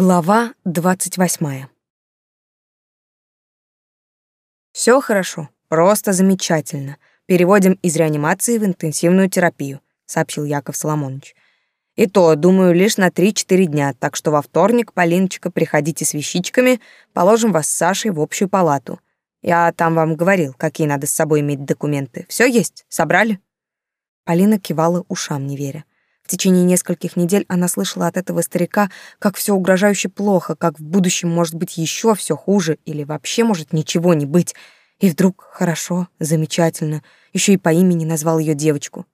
Глава 28. Все хорошо, просто замечательно. Переводим из реанимации в интенсивную терапию, сообщил Яков Соломонович. И то, думаю, лишь на 3-4 дня, так что во вторник, Полиночка, приходите с вещичками, положим вас с Сашей в общую палату. Я там вам говорил, какие надо с собой иметь документы. Все есть? Собрали? Полина кивала ушам, не веря. В течение нескольких недель она слышала от этого старика, как все угрожающе плохо, как в будущем может быть еще все хуже или вообще может ничего не быть. И вдруг хорошо, замечательно, еще и по имени назвал ее девочку.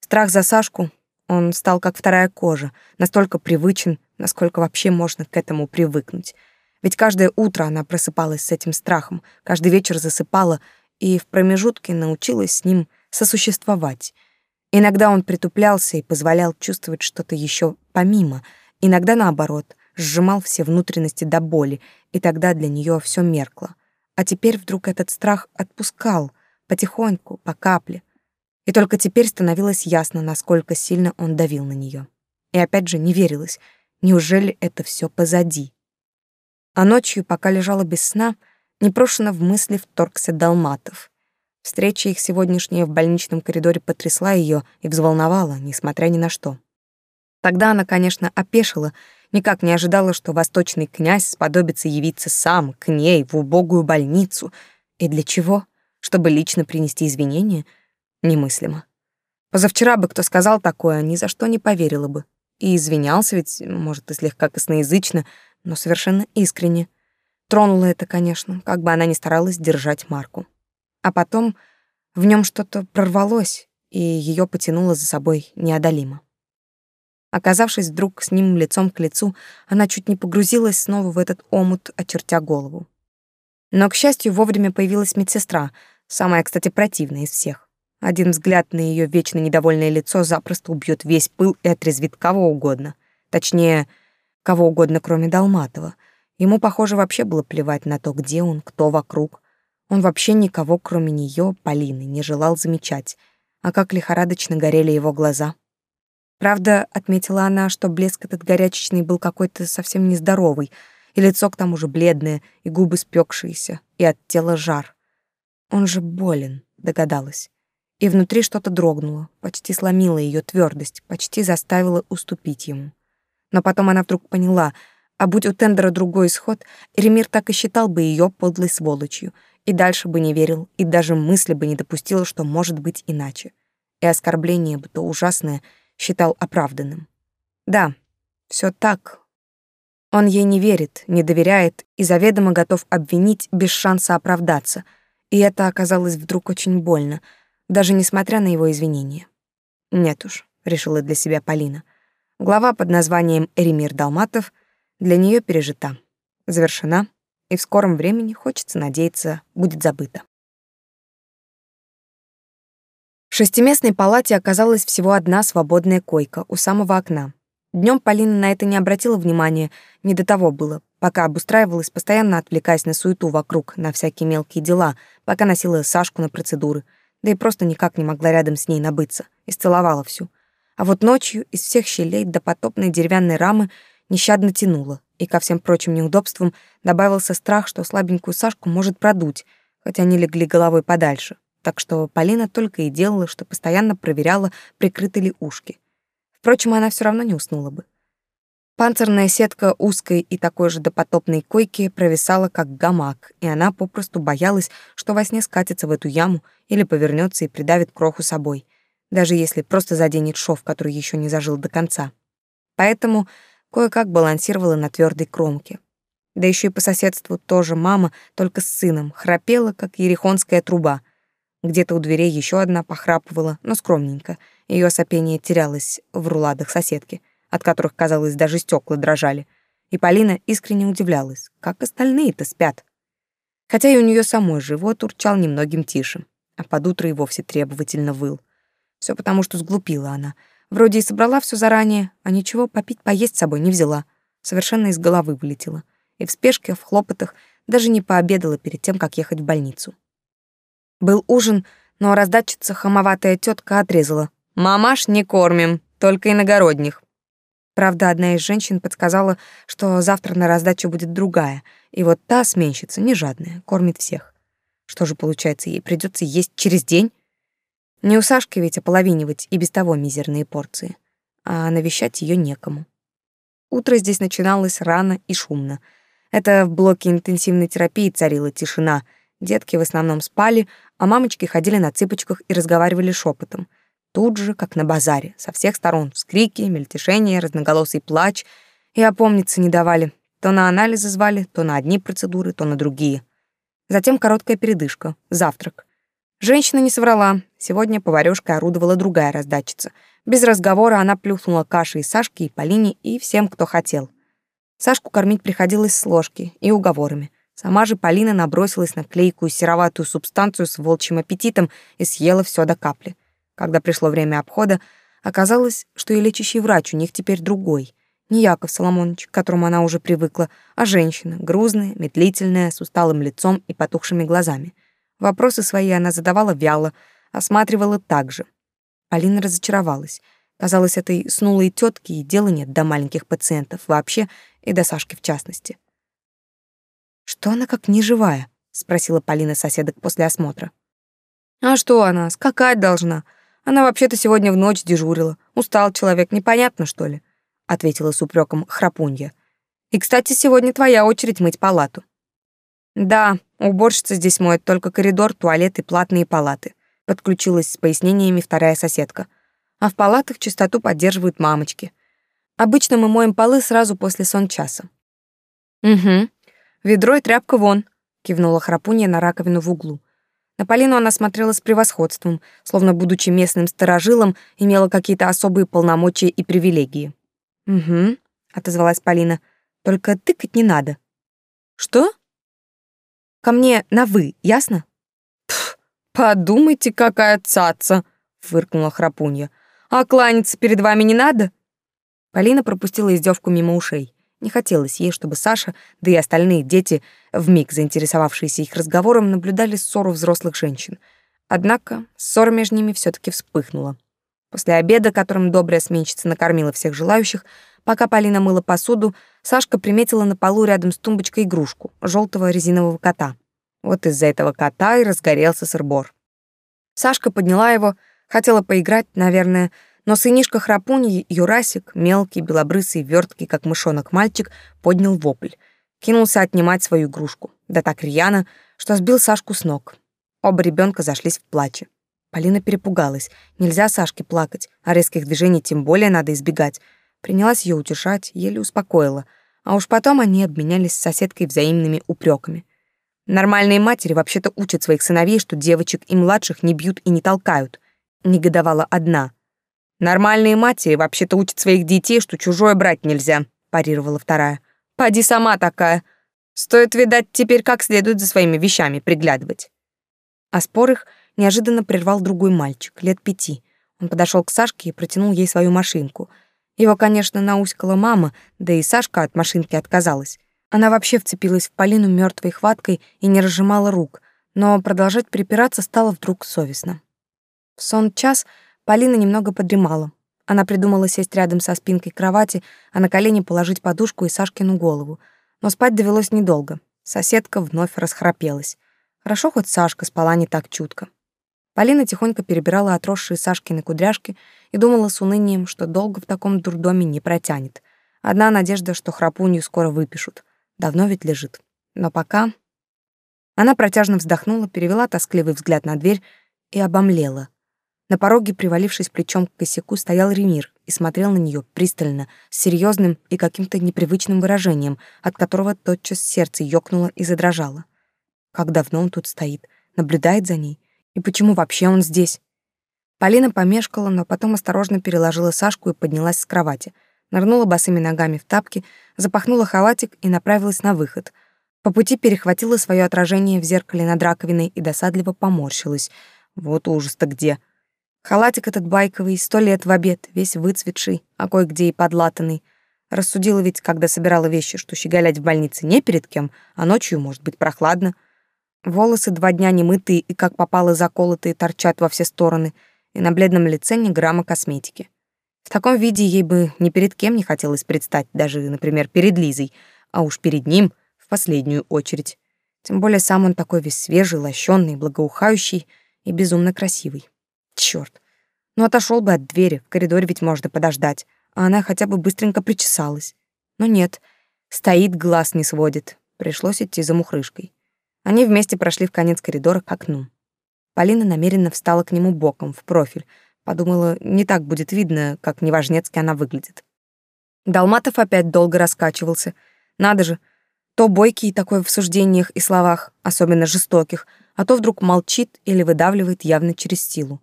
Страх за Сашку, он стал как вторая кожа, настолько привычен, насколько вообще можно к этому привыкнуть. Ведь каждое утро она просыпалась с этим страхом, каждый вечер засыпала и в промежутке научилась с ним сосуществовать — Иногда он притуплялся и позволял чувствовать что-то еще помимо, иногда наоборот, сжимал все внутренности до боли, и тогда для нее все меркло. А теперь вдруг этот страх отпускал, потихоньку, по капле. И только теперь становилось ясно, насколько сильно он давил на нее. И опять же не верилось, неужели это все позади? А ночью, пока лежала без сна, непрошено в мысли вторгся Долматов. Встреча их сегодняшняя в больничном коридоре потрясла ее и взволновала, несмотря ни на что. Тогда она, конечно, опешила, никак не ожидала, что восточный князь сподобится явиться сам к ней в убогую больницу. И для чего? Чтобы лично принести извинения? Немыслимо. Позавчера бы кто сказал такое, ни за что не поверила бы. И извинялся ведь, может, и слегка косноязычно, но совершенно искренне. Тронуло это, конечно, как бы она ни старалась держать Марку а потом в нем что-то прорвалось, и ее потянуло за собой неодолимо. Оказавшись вдруг с ним лицом к лицу, она чуть не погрузилась снова в этот омут, очертя голову. Но, к счастью, вовремя появилась медсестра, самая, кстати, противная из всех. Один взгляд на ее вечно недовольное лицо запросто убьет весь пыл и отрезвит кого угодно. Точнее, кого угодно, кроме Долматова. Ему, похоже, вообще было плевать на то, где он, кто вокруг. Он вообще никого, кроме нее, Полины, не желал замечать, а как лихорадочно горели его глаза. Правда, отметила она, что блеск этот горячечный был какой-то совсем нездоровый, и лицо к тому же бледное, и губы спекшиеся, и от тела жар. Он же болен, догадалась. И внутри что-то дрогнуло, почти сломило ее твердость, почти заставило уступить ему. Но потом она вдруг поняла, а будь у тендера другой исход, Ремир так и считал бы ее подлой сволочью и дальше бы не верил, и даже мысли бы не допустил, что может быть иначе. И оскорбление бы то ужасное считал оправданным. Да, все так. Он ей не верит, не доверяет и заведомо готов обвинить без шанса оправдаться. И это оказалось вдруг очень больно, даже несмотря на его извинения. Нет уж, решила для себя Полина. Глава под названием «Эремир Далматов» для нее пережита. Завершена и в скором времени, хочется надеяться, будет забыто. В шестиместной палате оказалась всего одна свободная койка у самого окна. Днем Полина на это не обратила внимания, не до того было, пока обустраивалась, постоянно отвлекаясь на суету вокруг, на всякие мелкие дела, пока носила Сашку на процедуры, да и просто никак не могла рядом с ней набыться, исцеловала всю. А вот ночью из всех щелей до потопной деревянной рамы нещадно тянула и ко всем прочим неудобствам добавился страх, что слабенькую Сашку может продуть, хотя они легли головой подальше. Так что Полина только и делала, что постоянно проверяла, прикрыты ли ушки. Впрочем, она все равно не уснула бы. Панцирная сетка узкой и такой же допотопной койки провисала как гамак, и она попросту боялась, что во сне скатится в эту яму или повернется и придавит кроху собой, даже если просто заденет шов, который еще не зажил до конца. Поэтому кое-как балансировала на твердой кромке. Да еще и по соседству тоже мама, только с сыном, храпела, как ерехонская труба. Где-то у дверей еще одна похрапывала, но скромненько. Ее сопение терялось в руладах соседки, от которых, казалось, даже стекла дрожали. И Полина искренне удивлялась, как остальные-то спят. Хотя и у нее самой живот урчал немногим тише, а под утро и вовсе требовательно выл. Все потому, что сглупила она — Вроде и собрала все заранее, а ничего попить, поесть с собой не взяла. Совершенно из головы вылетела. И в спешке, в хлопотах даже не пообедала перед тем, как ехать в больницу. Был ужин, но раздатчица хамоватая тетка отрезала. «Мамаш не кормим, только иногородних». Правда, одна из женщин подсказала, что завтра на раздачу будет другая, и вот та сменщица, не жадная, кормит всех. Что же получается, ей придется есть через день? Не у Сашки ведь ополовинивать и без того мизерные порции, а навещать ее некому. Утро здесь начиналось рано и шумно. Это в блоке интенсивной терапии царила тишина. Детки в основном спали, а мамочки ходили на цыпочках и разговаривали шепотом. Тут же, как на базаре, со всех сторон вскрики, мельтешения, разноголосый плач. И опомниться не давали. То на анализы звали, то на одни процедуры, то на другие. Затем короткая передышка, завтрак. Женщина не соврала. Сегодня поварёшка орудовала другая раздатчица. Без разговора она плюхнула кашей Сашке и Полине и всем, кто хотел. Сашку кормить приходилось с ложки и уговорами. Сама же Полина набросилась на клейкую сероватую субстанцию с волчьим аппетитом и съела все до капли. Когда пришло время обхода, оказалось, что и лечащий врач у них теперь другой. Не Яков Соломонович, к которому она уже привыкла, а женщина, грузная, медлительная, с усталым лицом и потухшими глазами — Вопросы свои она задавала вяло, осматривала также. Полина разочаровалась. Казалось, этой снулой тетки и дела нет до маленьких пациентов вообще и до Сашки в частности. «Что она как неживая?» — спросила Полина соседок после осмотра. «А что она? Скакать должна. Она вообще-то сегодня в ночь дежурила. Устал человек, непонятно, что ли?» — ответила с упреком храпунья. «И, кстати, сегодня твоя очередь мыть палату». «Да, Уборщица здесь моет только коридор, туалет и платные палаты. Подключилась с пояснениями вторая соседка. А в палатах чистоту поддерживают мамочки. Обычно мы моем полы сразу после сон часа. Угу. Ведро и тряпка вон, кивнула храпунья на раковину в углу. На Полину она смотрела с превосходством, словно, будучи местным сторожилом, имела какие-то особые полномочия и привилегии. «Угу», — отозвалась Полина, — «только тыкать не надо». «Что?» ко мне на «вы», ясно?» «Пф, подумайте, какая цаца!» — Выркнула храпунья. «А кланяться перед вами не надо?» Полина пропустила издевку мимо ушей. Не хотелось ей, чтобы Саша, да и остальные дети, в миг заинтересовавшиеся их разговором, наблюдали ссору взрослых женщин. Однако ссора между ними все таки вспыхнула. После обеда, которым добрая сменщица накормила всех желающих, Пока Полина мыла посуду, Сашка приметила на полу рядом с тумбочкой игрушку — желтого резинового кота. Вот из-за этого кота и разгорелся сырбор. Сашка подняла его, хотела поиграть, наверное, но сынишка храпуньи, Юрасик, мелкий, белобрысый, верткий, как мышонок мальчик, поднял вопль. Кинулся отнимать свою игрушку. Да так рьяно, что сбил Сашку с ног. Оба ребенка зашлись в плаче. Полина перепугалась. Нельзя Сашке плакать, а резких движений тем более надо избегать — принялась ее утешать, еле успокоила, а уж потом они обменялись с соседкой взаимными упреками. Нормальные матери вообще-то учат своих сыновей, что девочек и младших не бьют и не толкают. Негодовала одна. Нормальные матери вообще-то учат своих детей, что чужое брать нельзя, парировала вторая. Поди сама такая. Стоит, видать, теперь как следует за своими вещами приглядывать. А спор их неожиданно прервал другой мальчик, лет пяти. Он подошел к Сашке и протянул ей свою машинку — его, конечно, науськала мама, да и Сашка от машинки отказалась. Она вообще вцепилась в Полину мертвой хваткой и не разжимала рук, но продолжать припираться стало вдруг совестно. В сон час Полина немного подремала. Она придумала сесть рядом со спинкой кровати, а на колени положить подушку и Сашкину голову. Но спать довелось недолго. Соседка вновь расхрапелась. Хорошо хоть Сашка спала не так чутко. Полина тихонько перебирала отросшие Сашкины кудряшки и думала с унынием, что долго в таком дурдоме не протянет. Одна надежда, что храпунью скоро выпишут. Давно ведь лежит. Но пока... Она протяжно вздохнула, перевела тоскливый взгляд на дверь и обомлела. На пороге, привалившись плечом к косяку, стоял Ремир и смотрел на нее пристально, с серьезным и каким-то непривычным выражением, от которого тотчас сердце ёкнуло и задрожало. Как давно он тут стоит, наблюдает за ней, и почему вообще он здесь? Полина помешкала, но потом осторожно переложила Сашку и поднялась с кровати. Нырнула босыми ногами в тапки, запахнула халатик и направилась на выход. По пути перехватила свое отражение в зеркале над раковиной и досадливо поморщилась. Вот ужас-то где. Халатик этот байковый, сто лет в обед, весь выцветший, а кое-где и подлатанный. Рассудила ведь, когда собирала вещи, что щеголять в больнице не перед кем, а ночью может быть прохладно — Волосы два дня немытые и как попало заколотые торчат во все стороны, и на бледном лице ни грамма косметики. В таком виде ей бы ни перед кем не хотелось предстать, даже, например, перед Лизой, а уж перед ним в последнюю очередь. Тем более сам он такой весь свежий, лощёный, благоухающий и безумно красивый. Черт! Ну отошел бы от двери, в коридоре ведь можно подождать, а она хотя бы быстренько причесалась. Но нет, стоит, глаз не сводит. Пришлось идти за мухрышкой. Они вместе прошли в конец коридора к окну. Полина намеренно встала к нему боком, в профиль. Подумала, не так будет видно, как неважнецки она выглядит. Долматов опять долго раскачивался. Надо же, то бойкий такой в суждениях и словах, особенно жестоких, а то вдруг молчит или выдавливает явно через силу.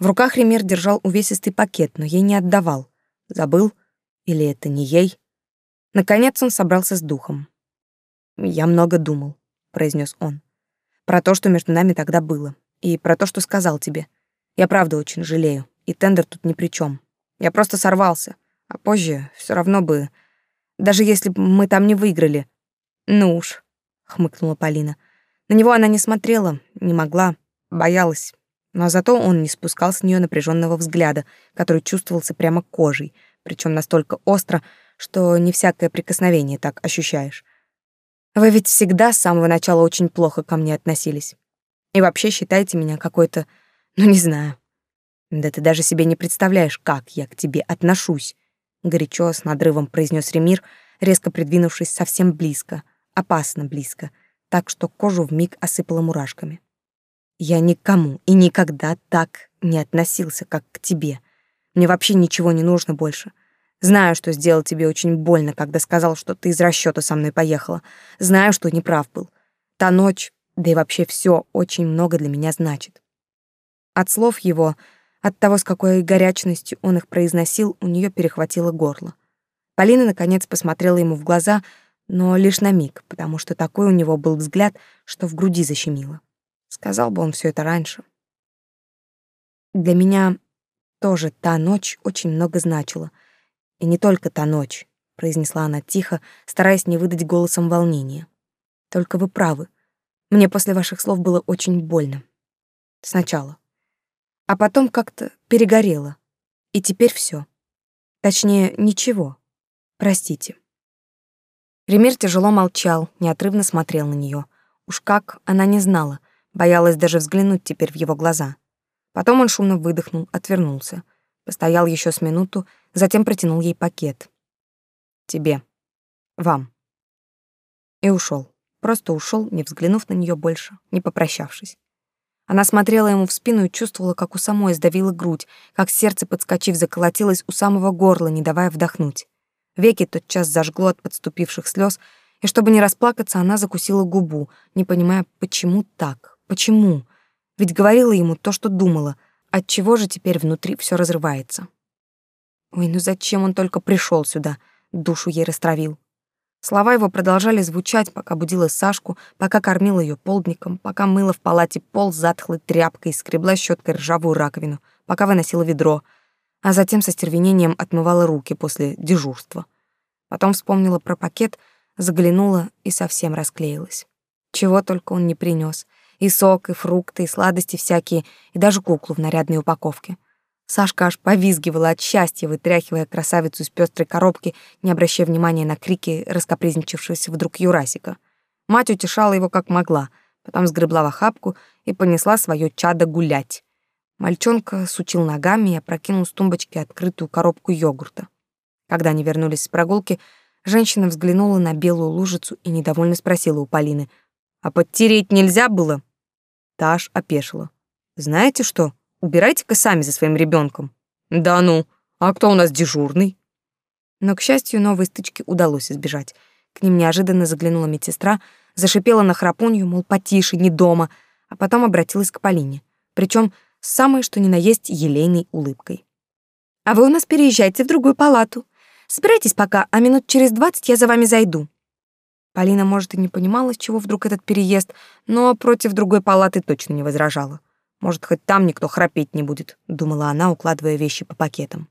В руках Ремир держал увесистый пакет, но ей не отдавал. Забыл? Или это не ей? Наконец он собрался с духом. Я много думал произнес он. Про то, что между нами тогда было. И про то, что сказал тебе. Я правда очень жалею. И тендер тут ни при чем. Я просто сорвался. А позже все равно бы... Даже если бы мы там не выиграли. Ну уж, хмыкнула Полина. На него она не смотрела, не могла, боялась. Но зато он не спускал с нее напряженного взгляда, который чувствовался прямо кожей, причем настолько остро, что не всякое прикосновение так ощущаешь. Вы ведь всегда с самого начала очень плохо ко мне относились. И вообще считаете меня какой-то... Ну, не знаю. Да ты даже себе не представляешь, как я к тебе отношусь. Горячо, с надрывом произнёс Ремир, резко придвинувшись совсем близко, опасно близко, так что кожу вмиг осыпала мурашками. Я никому и никогда так не относился, как к тебе. Мне вообще ничего не нужно больше. — Знаю, что сделал тебе очень больно, когда сказал, что ты из расчета со мной поехала. Знаю, что неправ был. Та ночь, да и вообще все очень много для меня значит. От слов его, от того, с какой горячностью он их произносил, у нее перехватило горло. Полина, наконец, посмотрела ему в глаза, но лишь на миг, потому что такой у него был взгляд, что в груди защемило. Сказал бы он все это раньше. Для меня тоже та ночь очень много значила — и не только та ночь, произнесла она тихо, стараясь не выдать голосом волнения. Только вы правы. Мне после ваших слов было очень больно. Сначала. А потом как-то перегорело. И теперь все. Точнее, ничего. Простите. Ремир тяжело молчал, неотрывно смотрел на нее. Уж как, она не знала, боялась даже взглянуть теперь в его глаза. Потом он шумно выдохнул, отвернулся. Постоял еще с минуту, затем протянул ей пакет. «Тебе. Вам». И ушел. Просто ушел, не взглянув на нее больше, не попрощавшись. Она смотрела ему в спину и чувствовала, как у самой сдавила грудь, как сердце, подскочив, заколотилось у самого горла, не давая вдохнуть. Веки тотчас зажгло от подступивших слез, и чтобы не расплакаться, она закусила губу, не понимая, почему так, почему. Ведь говорила ему то, что думала — от чего же теперь внутри все разрывается? Ой, ну зачем он только пришел сюда, душу ей растравил? Слова его продолжали звучать, пока будила Сашку, пока кормила ее полдником, пока мыла в палате пол затхлой тряпкой, скребла щеткой ржавую раковину, пока выносила ведро, а затем со стервенением отмывала руки после дежурства. Потом вспомнила про пакет, заглянула и совсем расклеилась. Чего только он не принес: и сок, и фрукты, и сладости всякие, и даже куклу в нарядной упаковке. Сашка аж повизгивала от счастья, вытряхивая красавицу из пестрой коробки, не обращая внимания на крики раскопризничавшегося вдруг Юрасика. Мать утешала его как могла, потом сгребла в охапку и понесла свое чадо гулять. Мальчонка сучил ногами и опрокинул с тумбочки открытую коробку йогурта. Когда они вернулись с прогулки, женщина взглянула на белую лужицу и недовольно спросила у Полины, «А подтереть нельзя было?» Та аж опешила. «Знаете что? Убирайте-ка сами за своим ребенком. «Да ну, а кто у нас дежурный?» Но, к счастью, новой стычки удалось избежать. К ним неожиданно заглянула медсестра, зашипела на храпунью, мол, потише, не дома, а потом обратилась к Полине, причем с самой, что ни на есть, елейной улыбкой. «А вы у нас переезжайте в другую палату. Собирайтесь пока, а минут через двадцать я за вами зайду». Полина, может, и не понимала, с чего вдруг этот переезд, но против другой палаты точно не возражала. Может, хоть там никто храпеть не будет, думала она, укладывая вещи по пакетам.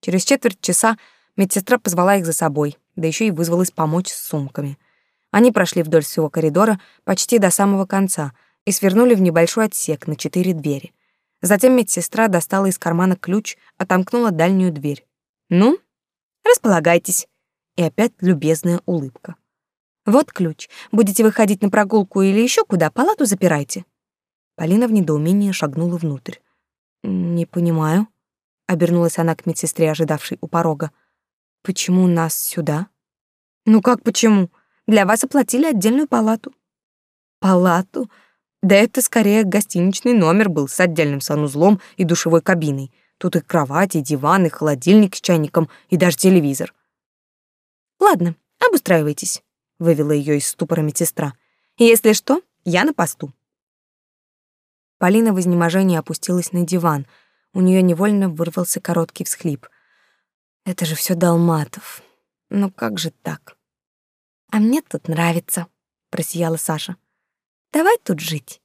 Через четверть часа медсестра позвала их за собой, да еще и вызвалась помочь с сумками. Они прошли вдоль всего коридора почти до самого конца и свернули в небольшой отсек на четыре двери. Затем медсестра достала из кармана ключ, отомкнула дальнюю дверь. «Ну, располагайтесь!» И опять любезная улыбка. «Вот ключ. Будете выходить на прогулку или еще куда, палату запирайте». Полина в недоумении шагнула внутрь. «Не понимаю», — обернулась она к медсестре, ожидавшей у порога. «Почему нас сюда?» «Ну как почему? Для вас оплатили отдельную палату». «Палату? Да это скорее гостиничный номер был с отдельным санузлом и душевой кабиной. Тут и кровать, и диван, и холодильник с чайником, и даже телевизор». «Ладно, обустраивайтесь» вывела ее из ступора медсестра. «Если что, я на посту». Полина в изнеможении опустилась на диван. У нее невольно вырвался короткий всхлип. «Это же все далматов. Ну как же так?» «А мне тут нравится», — просияла Саша. «Давай тут жить».